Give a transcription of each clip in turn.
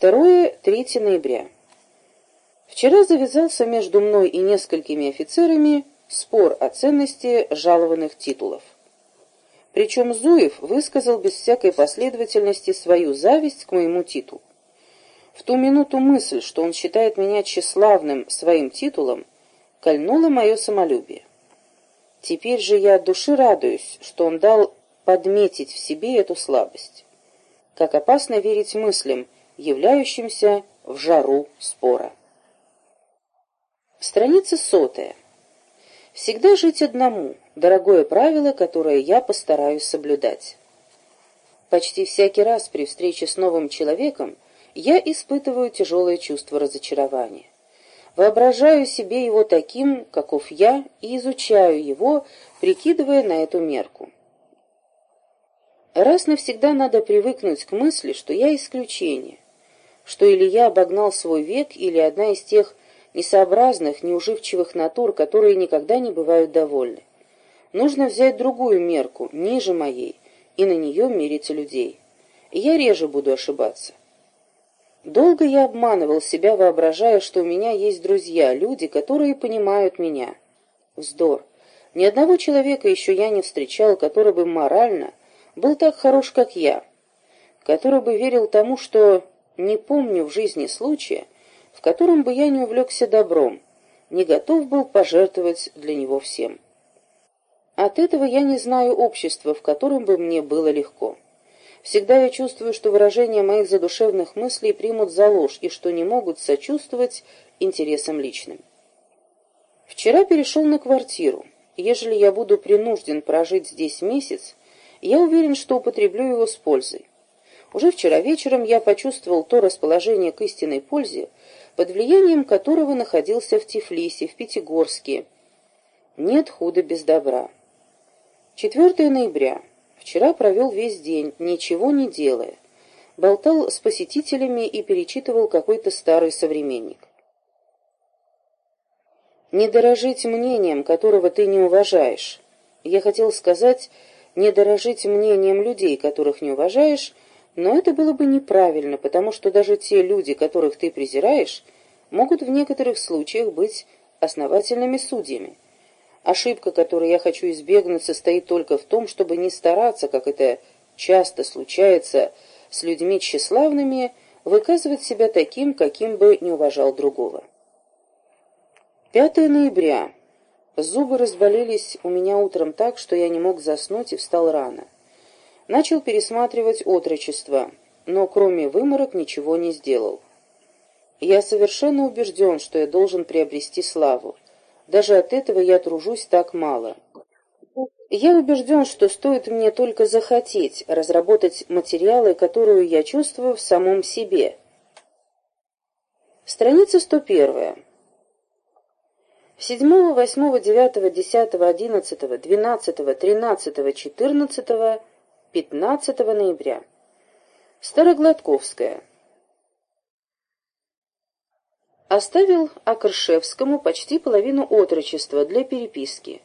2-3 ноября. Вчера завязался между мной и несколькими офицерами спор о ценности жалованных титулов. Причем Зуев высказал без всякой последовательности свою зависть к моему титулу. В ту минуту мысль, что он считает меня тщеславным своим титулом, кольнула мое самолюбие. Теперь же я от души радуюсь, что он дал подметить в себе эту слабость. Как опасно верить мыслям, являющимся в жару спора. Страница сотая. Всегда жить одному – дорогое правило, которое я постараюсь соблюдать. Почти всякий раз при встрече с новым человеком я испытываю тяжелое чувство разочарования. Воображаю себе его таким, каков я, и изучаю его, прикидывая на эту мерку. Раз навсегда надо привыкнуть к мысли, что я исключение, что или я обогнал свой век, или одна из тех несообразных, неуживчивых натур, которые никогда не бывают довольны. Нужно взять другую мерку, ниже моей, и на нее мерить людей. Я реже буду ошибаться. Долго я обманывал себя, воображая, что у меня есть друзья, люди, которые понимают меня. Вздор. Ни одного человека еще я не встречал, который бы морально был так хорош, как я, который бы верил тому, что не помню в жизни случая, в котором бы я не увлекся добром, не готов был пожертвовать для него всем. От этого я не знаю общества, в котором бы мне было легко. Всегда я чувствую, что выражения моих задушевных мыслей примут за ложь и что не могут сочувствовать интересам личным. Вчера перешел на квартиру. Ежели я буду принужден прожить здесь месяц, я уверен, что употреблю его с пользой. Уже вчера вечером я почувствовал то расположение к истинной пользе, под влиянием которого находился в Тифлисе, в Пятигорске. Нет худа без добра. 4 ноября. Вчера провел весь день, ничего не делая. Болтал с посетителями и перечитывал какой-то старый современник. Не дорожить мнением, которого ты не уважаешь. Я хотел сказать, не дорожить мнением людей, которых не уважаешь, но это было бы неправильно, потому что даже те люди, которых ты презираешь, могут в некоторых случаях быть основательными судьями. Ошибка, которую я хочу избегнуть, состоит только в том, чтобы не стараться, как это часто случается с людьми тщеславными, выказывать себя таким, каким бы не уважал другого. 5 ноября. Зубы разболелись у меня утром так, что я не мог заснуть и встал рано. Начал пересматривать отрочество, но кроме выморок ничего не сделал. Я совершенно убежден, что я должен приобрести славу. Даже от этого я тружусь так мало. Я убежден, что стоит мне только захотеть разработать материалы, которые я чувствую в самом себе. Страница 101. 7, 8, 9, 10, 11, 12, 13, 14 15 ноября. Старогладковская. Оставил Акршевскому почти половину отрочества для переписки.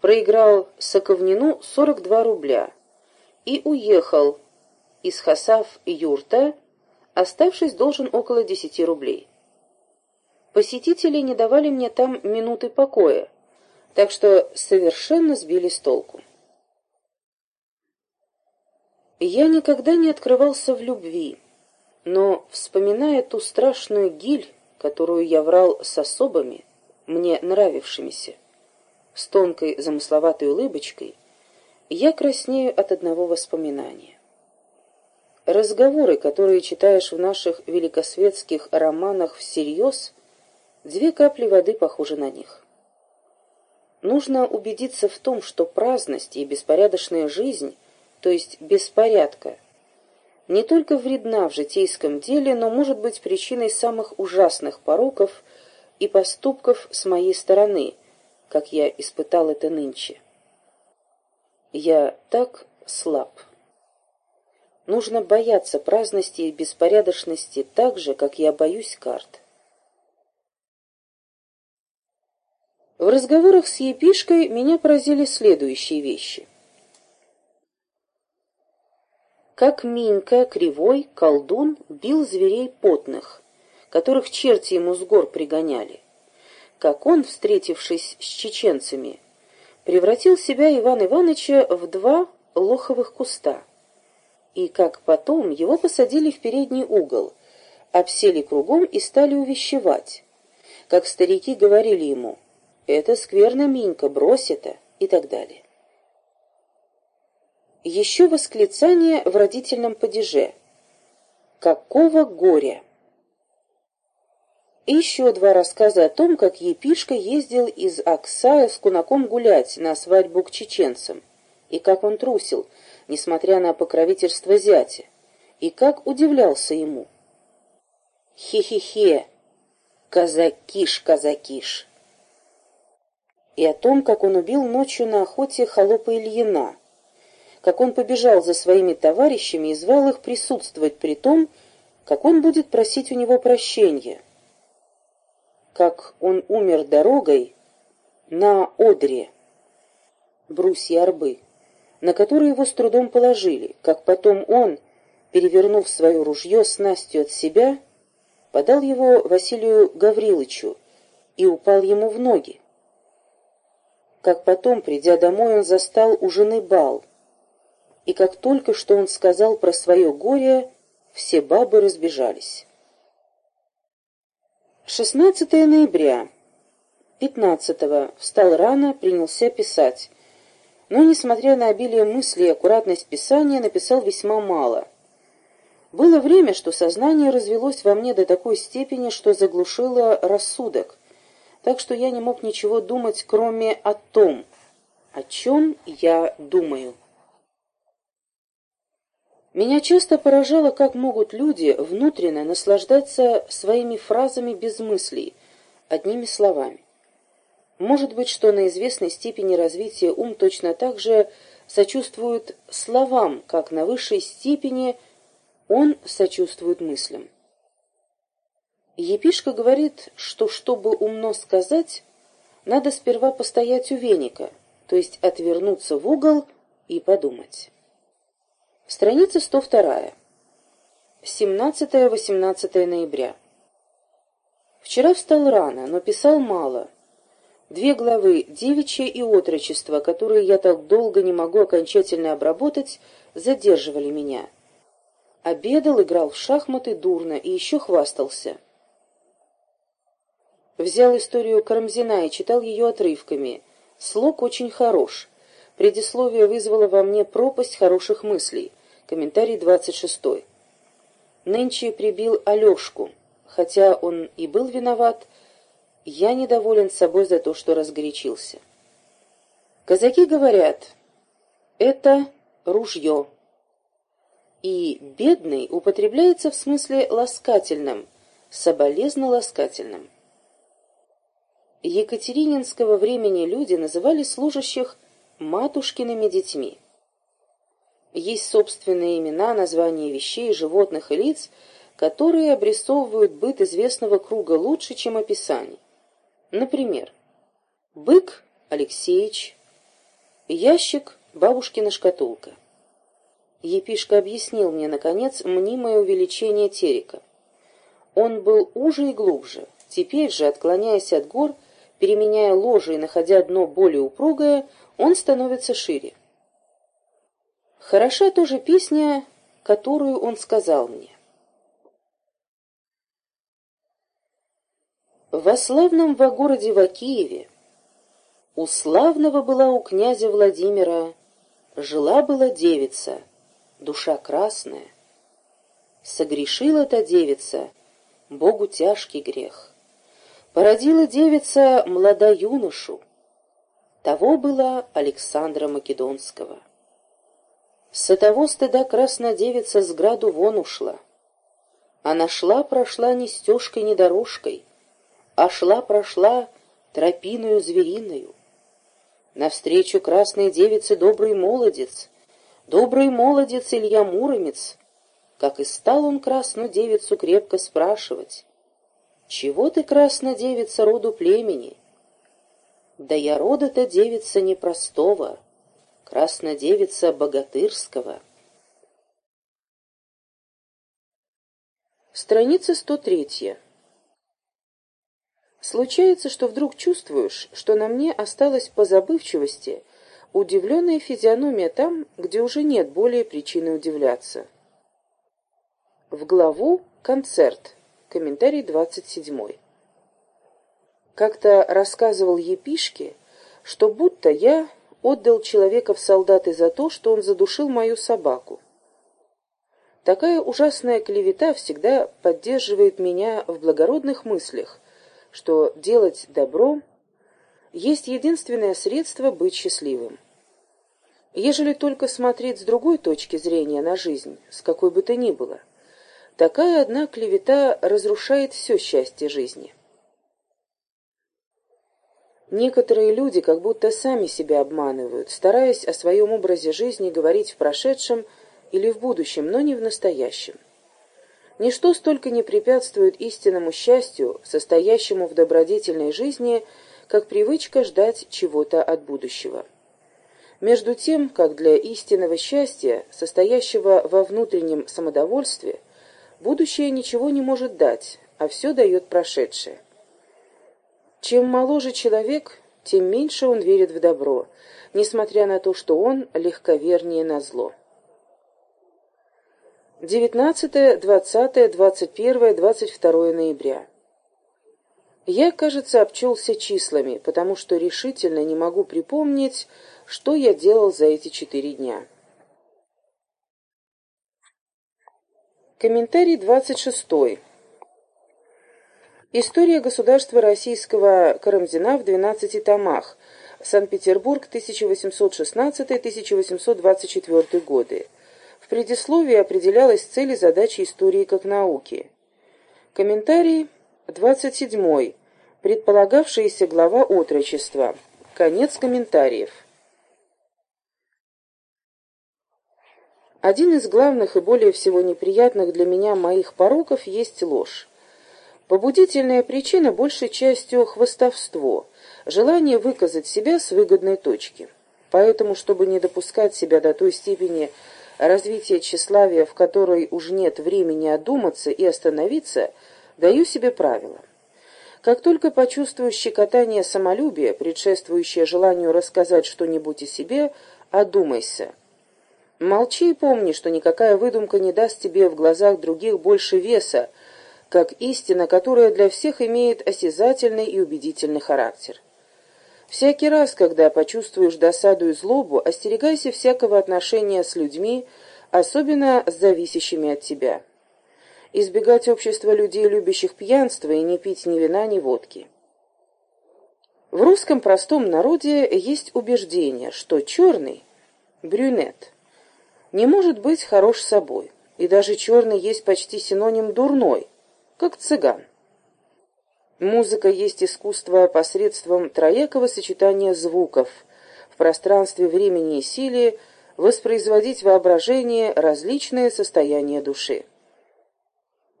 Проиграл Соковнину 42 рубля и уехал из Хасав-Юрта, оставшись должен около 10 рублей. Посетители не давали мне там минуты покоя, так что совершенно сбили с толку. Я никогда не открывался в любви, но, вспоминая ту страшную гиль, которую я врал с особами, мне нравившимися, с тонкой замысловатой улыбочкой, я краснею от одного воспоминания. Разговоры, которые читаешь в наших великосветских романах всерьез, две капли воды похожи на них. Нужно убедиться в том, что праздность и беспорядочная жизнь — то есть беспорядка, не только вредна в житейском деле, но может быть причиной самых ужасных пороков и поступков с моей стороны, как я испытал это нынче. Я так слаб. Нужно бояться праздности и беспорядочности так же, как я боюсь карт. В разговорах с епишкой меня поразили следующие вещи. Как Минька, кривой, колдун, бил зверей потных, которых черти ему с гор пригоняли. Как он, встретившись с чеченцами, превратил себя Иван Ивановича в два лоховых куста. И как потом его посадили в передний угол, обсели кругом и стали увещевать. Как старики говорили ему «Это скверно, Минька, брось это» и так далее. Еще восклицание в родительном падеже. «Какого горя!» И еще два рассказа о том, как Епишка ездил из Аксая с кунаком гулять на свадьбу к чеченцам, и как он трусил, несмотря на покровительство зятя, и как удивлялся ему. Хе-хе-хе, казакиш, казакиш. И о том, как он убил ночью на охоте холопа Ильина, как он побежал за своими товарищами и звал их присутствовать при том, как он будет просить у него прощения, как он умер дорогой на Одре, брусья арбы, на которые его с трудом положили, как потом он, перевернув свое ружье с Настю от себя, подал его Василию Гавриловичу и упал ему в ноги. Как потом, придя домой, он застал у жены бал, и как только что он сказал про свое горе, все бабы разбежались. 16 ноября. 15 встал рано, принялся писать. Но, несмотря на обилие мыслей и аккуратность писания, написал весьма мало. Было время, что сознание развелось во мне до такой степени, что заглушило рассудок, так что я не мог ничего думать, кроме о том, о чем я думаю. Меня часто поражало, как могут люди внутренне наслаждаться своими фразами без мыслей, одними словами. Может быть, что на известной степени развития ум точно так же сочувствует словам, как на высшей степени он сочувствует мыслям. Епишка говорит, что чтобы умно сказать, надо сперва постоять у веника, то есть отвернуться в угол и подумать. Страница 102. 17-18 ноября. Вчера встал рано, но писал мало. Две главы «Девичье» и «Отрочество», которые я так долго не могу окончательно обработать, задерживали меня. Обедал, играл в шахматы дурно и еще хвастался. Взял историю Карамзина и читал ее отрывками. Слог очень хорош. Предисловие вызвало во мне пропасть хороших мыслей. Комментарий 26. Нынче прибил Алешку. Хотя он и был виноват, я недоволен собой за то, что разгорячился. Казаки говорят, это ружье. И бедный употребляется в смысле ласкательном, соболезно-ласкательном. Екатерининского времени люди называли служащих матушкиными детьми. Есть собственные имена, названия вещей, животных и лиц, которые обрисовывают быт известного круга лучше, чем описание. Например, бык Алексеич, ящик бабушкина шкатулка. Епишка объяснил мне, наконец, мнимое увеличение терека. Он был уже и глубже. Теперь же, отклоняясь от гор, переменяя ложе и находя дно более упругое, он становится шире. Хороша тоже песня, которую он сказал мне. Во славном во городе во Киеве у славного была у князя Владимира жила-была девица, душа красная. Согрешила та девица, Богу тяжкий грех. Породила девица млада юношу, того была Александра Македонского. С того стыда краснодевица с граду вон ушла. Она шла-прошла не стежкой, не дорожкой, а шла-прошла тропиною звериною. Навстречу красной девице добрый молодец, добрый молодец Илья Муромец, как и стал он красную девицу крепко спрашивать. «Чего ты, красная девица, роду племени?» «Да я рода-то девица непростого» краснодевица Богатырского — Страница 103. Случается, что вдруг чувствуешь, что на мне осталась по забывчивости удивленная физиономия там, где уже нет более причины удивляться. В главу «Концерт». Комментарий 27. Как-то рассказывал епишке, что будто я отдал человека в солдаты за то, что он задушил мою собаку. Такая ужасная клевета всегда поддерживает меня в благородных мыслях, что делать добро есть единственное средство быть счастливым. Ежели только смотреть с другой точки зрения на жизнь, с какой бы то ни было, такая одна клевета разрушает все счастье жизни. Некоторые люди как будто сами себя обманывают, стараясь о своем образе жизни говорить в прошедшем – или в будущем, но не в настоящем. Ничто столько не препятствует истинному счастью, состоящему в добродетельной жизни, как привычка ждать чего-то от будущего. Между тем, как для истинного счастья, состоящего во внутреннем самодовольстве, будущее ничего не может дать, а все дает прошедшее. Чем моложе человек, тем меньше он верит в добро, несмотря на то, что он легковернее на зло. 19, 20, 21, 22 ноября. Я, кажется, обчелся числами, потому что решительно не могу припомнить, что я делал за эти четыре дня. Комментарий 26. История государства российского Карамзина в 12 томах. Санкт-Петербург, 1816-1824 годы предисловии определялась цель и задача истории как науки. Комментарий 27. Предполагавшаяся глава отрочества. Конец комментариев. Один из главных и более всего неприятных для меня моих пороков есть ложь. Побудительная причина большей частью хвостовство, желание выказать себя с выгодной точки. Поэтому, чтобы не допускать себя до той степени развития тщеславия, в которой уж нет времени одуматься и остановиться, даю себе правило. Как только почувствую щекотание самолюбия, предшествующее желанию рассказать что-нибудь о себе, одумайся. Молчи и помни, что никакая выдумка не даст тебе в глазах других больше веса, как истина, которая для всех имеет осязательный и убедительный характер. Всякий раз, когда почувствуешь досаду и злобу, остерегайся всякого отношения с людьми, особенно с зависящими от тебя. Избегать общества людей, любящих пьянство, и не пить ни вина, ни водки. В русском простом народе есть убеждение, что черный, брюнет, не может быть хорош собой, и даже черный есть почти синоним дурной, как цыган. Музыка есть искусство посредством троякого сочетания звуков, в пространстве времени и силе воспроизводить воображение различные состояния души.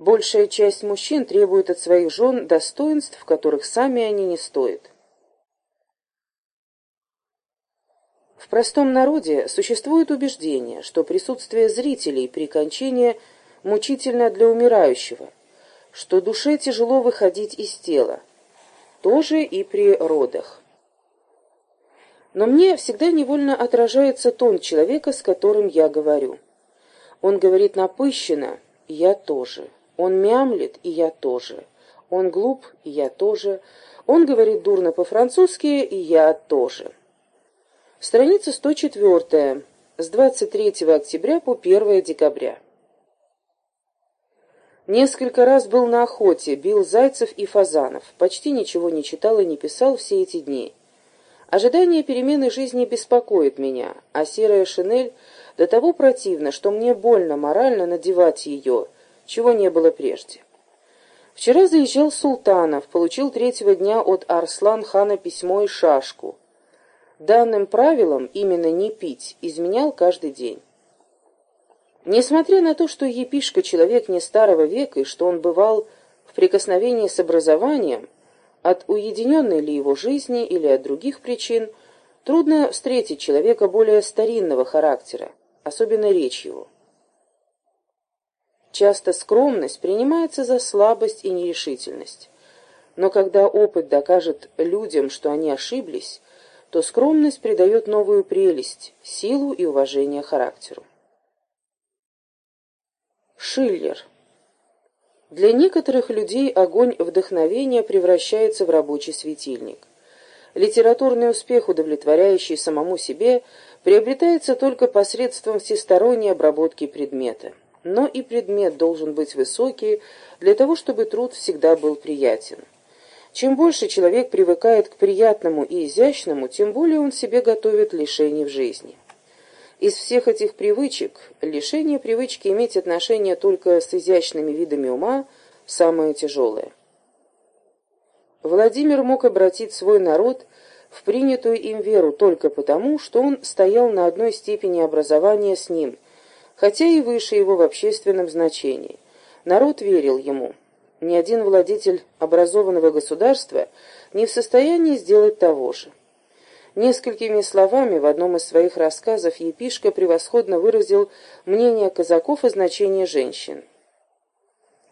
Большая часть мужчин требует от своих жен достоинств, которых сами они не стоят. В простом народе существует убеждение, что присутствие зрителей при кончине мучительно для умирающего – что душе тяжело выходить из тела. Тоже и при родах. Но мне всегда невольно отражается тон человека, с которым я говорю. Он говорит напыщенно, и я тоже. Он мямлит, и я тоже. Он глуп, и я тоже. Он говорит дурно по-французски, и я тоже. Страница 104. С 23 октября по 1 декабря. Несколько раз был на охоте, бил зайцев и фазанов. Почти ничего не читал и не писал все эти дни. Ожидание перемены жизни беспокоит меня, а серая шинель до того противна, что мне больно морально надевать ее, чего не было прежде. Вчера заезжал Султанов, получил третьего дня от Арслан-хана письмо и шашку. Данным правилом, именно не пить, изменял каждый день. Несмотря на то, что епишка человек не старого века и что он бывал в прикосновении с образованием, от уединенной ли его жизни или от других причин, трудно встретить человека более старинного характера, особенно речь его. Часто скромность принимается за слабость и нерешительность. Но когда опыт докажет людям, что они ошиблись, то скромность придает новую прелесть, силу и уважение характеру. Шиллер Для некоторых людей огонь вдохновения превращается в рабочий светильник. Литературный успех, удовлетворяющий самому себе, приобретается только посредством всесторонней обработки предмета. Но и предмет должен быть высокий для того, чтобы труд всегда был приятен. Чем больше человек привыкает к приятному и изящному, тем более он себе готовит лишений в жизни. Из всех этих привычек, лишение привычки иметь отношение только с изящными видами ума – самое тяжелое. Владимир мог обратить свой народ в принятую им веру только потому, что он стоял на одной степени образования с ним, хотя и выше его в общественном значении. Народ верил ему – ни один владетель образованного государства не в состоянии сделать того же. Несколькими словами в одном из своих рассказов Епишка превосходно выразил мнение казаков о значении женщин.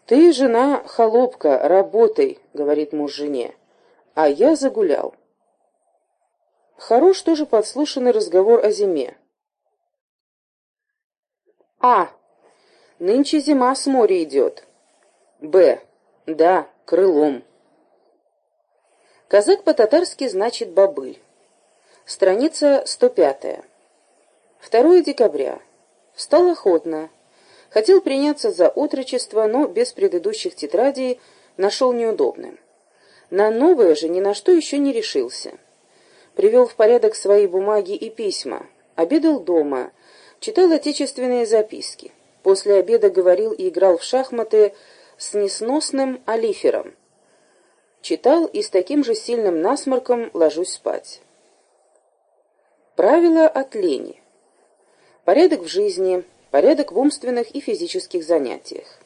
«Ты, жена, холопка, работай», — говорит муж жене, — «а я загулял». Хорош тоже подслушанный разговор о зиме. А. Нынче зима с моря идет. Б. Да, крылом. Казак по-татарски значит «бобыль». Страница 105. 2 декабря. Встал охотно. Хотел приняться за отрочество, но без предыдущих тетрадей нашел неудобным. На новое же ни на что еще не решился. Привел в порядок свои бумаги и письма. Обедал дома. Читал отечественные записки. После обеда говорил и играл в шахматы с несносным алифером. Читал и с таким же сильным насморком ложусь спать. Правила от лени. Порядок в жизни, порядок в умственных и физических занятиях.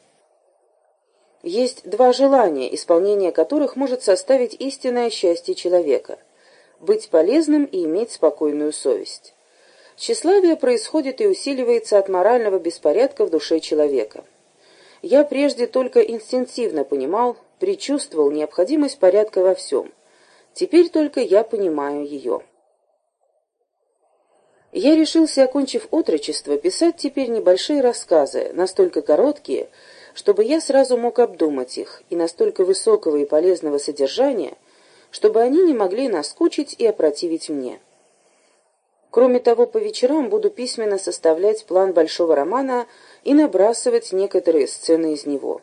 Есть два желания, исполнение которых может составить истинное счастье человека – быть полезным и иметь спокойную совесть. Тщеславие происходит и усиливается от морального беспорядка в душе человека – я прежде только инстинктивно понимал, предчувствовал необходимость порядка во всем. Теперь только я понимаю ее. Я решился, окончив отрочество, писать теперь небольшие рассказы, настолько короткие, чтобы я сразу мог обдумать их, и настолько высокого и полезного содержания, чтобы они не могли наскучить и опротивить мне. Кроме того, по вечерам буду письменно составлять план большого романа и набрасывать некоторые сцены из него.